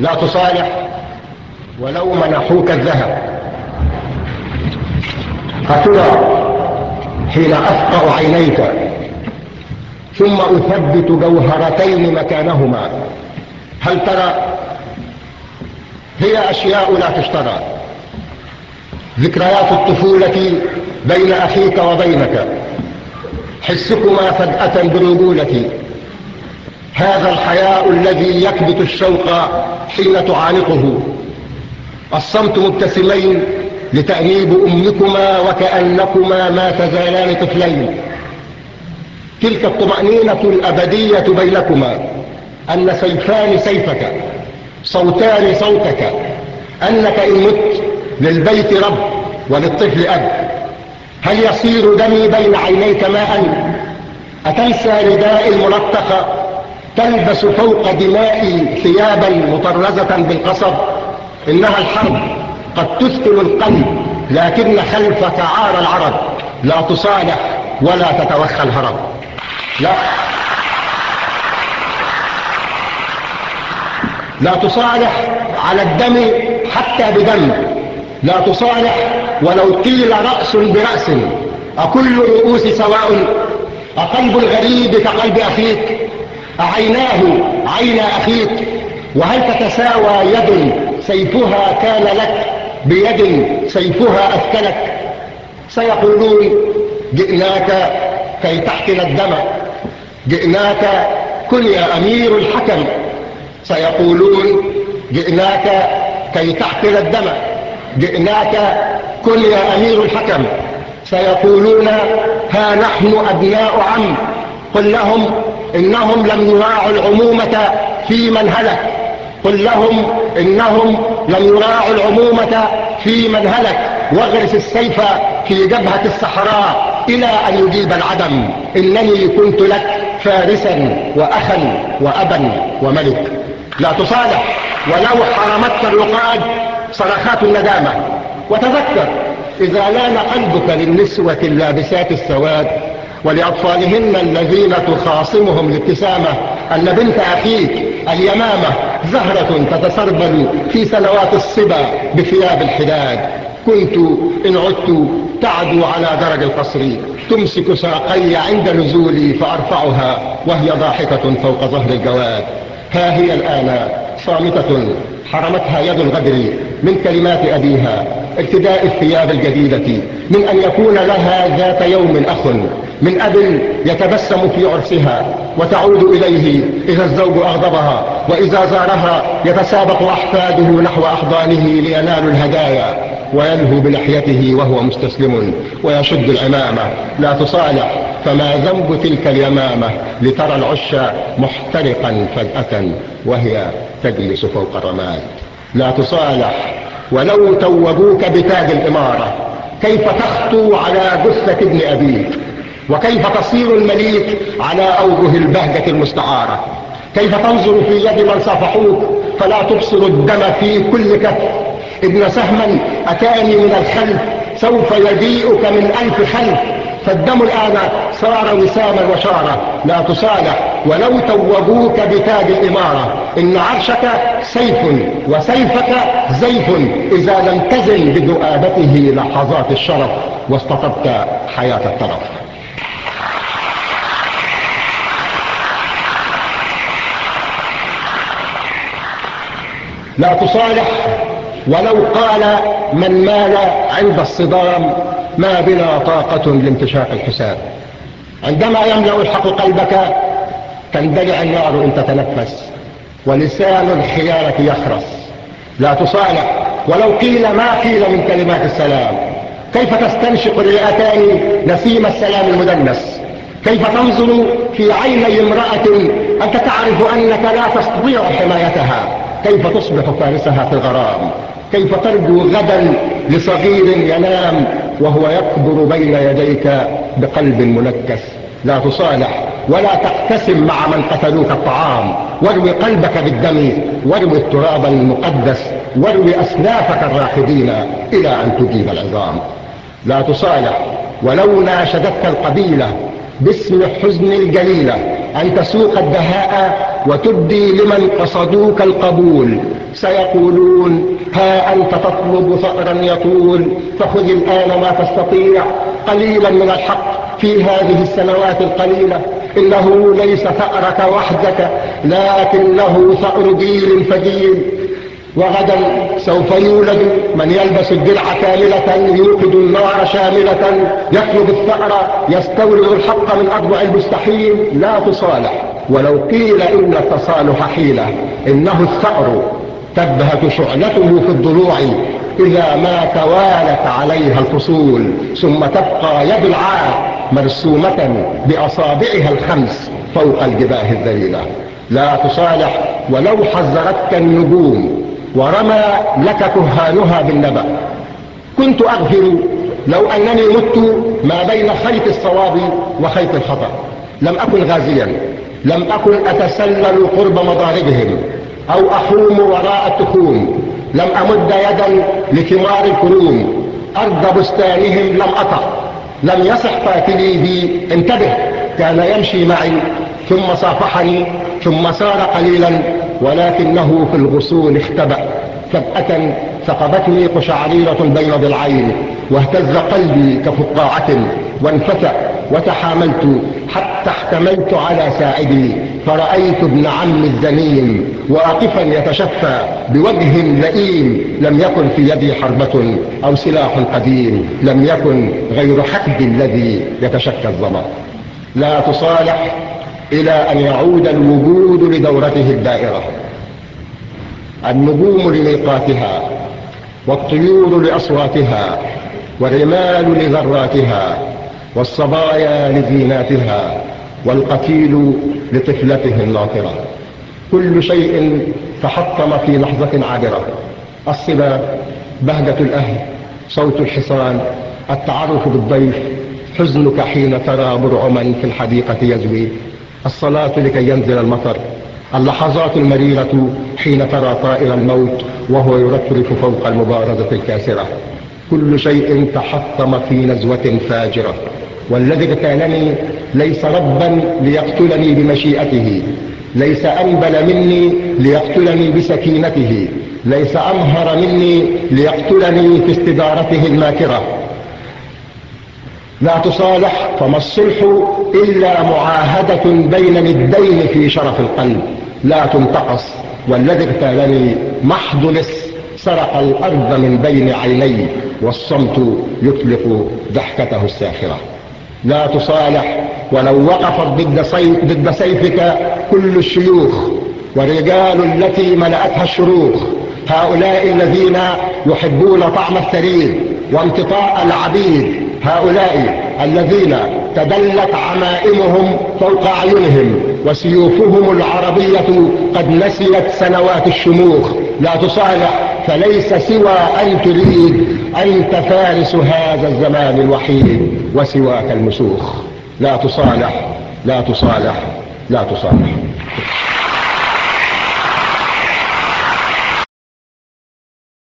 لا تصالح ولو منحوك الذهب. فترى حين أفقع عينيك ثم أثبت جوهرتين مكانهما. هل ترى؟ هي أشياء لا تشترى. ذكريات الطفولة بين أخيك وبينك. حسكما فجأة برجولة هذا الحياء الذي يكبت الشوق حين تعانقه. الصمت مبتسمين لتأنيب أمكما وكأنكما ما تزالان طفلين. تلك الطمأنينة الأبدية بينكما أن سيفان سيفك صوتان صوتك أنك إن مت للبيت رب وللطفل أب. هل يصير دمي بين عينيك ماء؟ أتنسى رداء الملطخ تلبس فوق دمائي ثيابا مطرزة بالقصب. إنها الحرب. قد تثقل القلب لكن خلفك عار العرب. لا تصالح ولا تتوخى الهرب. لا. لا تصالح على الدم حتى بدم. لا تصالح ولو قيل رأس برأس. أكل الرؤوس سواء. أقلب الغريب كقلب أخيك. أعيناه عين أخيك. وهل تتساوى يد سيفها كان لك؟ بيد سيفها أثكلك سيقولون جئناك كي تحقن الدم. جئناك كن يا أمير الحكم. سيقولون جئناك كي تحقن الدم. جئناك كن يا أمير الحكم. سيقولون ها نحن أبناء عم. قل لهم إنهم لم يراعوا العمومة في من هلك. قل لهم إنهم لم يراعوا العمومة في من هلك. واغرس السيف في جبهة الصحراء إلى أن يجيب العدم. إنني كنت لك فارسا وأخا وأبا وملك. لا تصالح ولو حرمتك الرقاد صرخات الندامة. وتذكر إذا لأن قلبك للنسوة اللابسات السواد ولأطفالهن الذين تخاصمهم الابتسامة أن بنت أخيك اليمامة زهرة تتسربل في سنوات الصبا بثياب الحداد. كنت إن عدت تعدو على درج القصر. تمسك ساقي عند نزولي فأرفعها وهي ضاحكة فوق ظهر الجواد. ها هي الآن صامتة حرمتها يد الغدر من كلمات أبيها ارتداء الثياب الجديدة من أن يكون لها ذات يوم أخ. من أب يتبسم في عرسها وتعود إليه إذا الزوج أغضبها وإذا زارها يتسابق أحفاده نحو أحضانه لينالوا الهدايا ويلهو بلحيته وهو مستسلم ويشد العمامة. لا تصالح فما ذنب تلك اليمامة لترى العش محترقا فجأة وهي تجلس فوق الرماد. لا تصالح ولو توبوك بتاج الإمارة. كيف تخطو على جثة ابن أبيك؟ وكيف تصير المليك على أوجه البهجة المستعارة؟ كيف تنظر في يد من صافحوك فلا تبصر الدم في كل كف؟ ابن سهما أتاني من الخلف سوف يجيئك من ألف خلف. فالدم الآن صار وساما وشارة لا تصالح ولو توبوك بتاج الإمارة. إن عرشك سيف وسيفك زيف إذا لم تزل بذؤابته لحظات الشرف واستطبت حياة الترف لا تصالح ولو قال من مال عند الصدام ما بنا طاقة لانتشاق الحساب. عندما يملأ الحق قلبك تندلع النار إن تتنفس ولسان الخيانة يخرس. لا تصالح ولو قيل ما قيل من كلمات السلام. كيف تستنشق الرئتان نسيم السلام المدنس؟ كيف تنظر في عيني امرأة أنت تعرف أنك لا تستطيع حمايتها؟ كيف تصبح فارسها في الغرام؟ كيف ترجو غدا لصغير ينام وهو يكبر بين يديك بقلب منكس؟ لا تصالح ولا تقتسم مع من قتلوك الطعام. واروي قلبك بالدم واروي التراب المقدس واروي أسلافك الراحدين إلى أن تجيب العظام. لا تصالح ولو ناشدتك القبيلة باسم حزن الجليلة أن تسوق الدهاء وتبدي لمن قصدوك القبول. سيقولون ها أنت تطلب ثأرا يطول فخذ الآن ما تستطيع. قليلا من الحق في هذه السنوات القليلة. إنه ليس ثأرك وحدك لكنه ثأر جيل فجيل وغدا سوف يولد من يلبس الدرع كاملة يوقد النار شاملة يطلب الثأر يستورد الحق من أضبع المستحيل. لا تصالح. ولو قيل إن التصالح حيلة إنه الثأر. تبهت شعلته في الضلوع إذا ما توالت عليها الفصول ثم تبقى يد العار مرسومة بأصابعها الخمس فوق الجباه الذليلة. لا تصالح ولو حذرتك النجوم ورمى لك كهانها بالنبأ. كنت أغفر لو أنني مت ما بين خيط الصواب وخيط الخطأ. لم أكن غازيا. لم أكن أتسلل قرب مضاربهم أو أحوم وراء التخوم. لم أمد يدا لثمار الكروم. أرض بستانهم لم أطع. لم يصح قاتلي بي. انتبه كان يمشي معي. ثم صافحني ثم سار قليلا ولكنه في الغصون اختبأ. فجأة ثقبتني قشعريرة بين ضلعين واهتز قلبي كفقاعة. وانفتأ وتحاملت حتى احتملت على ساعدي فرأيت ابن عم الزنين واقفا يتشفى بوجه لئيم لم يكن في يدي حربة أو سلاح قديم لم يكن غير حقد الذي يتشكى الظما. لا تصالح إلى أن يعود الوجود لدورته الدائرة. النجوم لميقاتها والطيور لأصواتها والرمال لذراتها والصبايا لزيناتها والقتيل لطفلته الناطرة. كل شيء تحطم في لحظة عابرة. الصبا بهجة الأهل صوت الحصان التعرف بالضيف حزنك حين ترى برعما في الحديقة يزوي. الصلاة لكي ينزل المطر. اللحظات المريرة حين ترى طائر الموت وهو يرفرف فوق المبارزة الكاسرة. كل شيء تحطم في نزوة فاجرة. والذي اغتالني ليس ربا ليقتلني بمشيئته ليس أنبل مني ليقتلني بسكينته ليس أمهر مني ليقتلني في استدارته الماكرة. لا تصالح فما الصلح إلا معاهدة بين ندين في شرف القلب. لا تنتقص والذي اغتالني محض لص سرق الأرض من بين عيني والصمت يطلق ضحكته الساخرة. لا تصالح ولو وقفت ضد, سيف ضد سيفك كل الشيوخ والرجال التي ملأتها الشروخ هؤلاء الذين يحبون طعم الثريد وامتطاء العبيد. هؤلاء الذين تدلت عمائمهم فوق أعينهم وسيوفهم العربية قد نسيت سنوات الشموخ. لا تصالح فليس سوى أن تريد أنت فارس هذا الزمان الوحيد وسواك المسوخ. لا تصالح لا تصالح لا تصالح.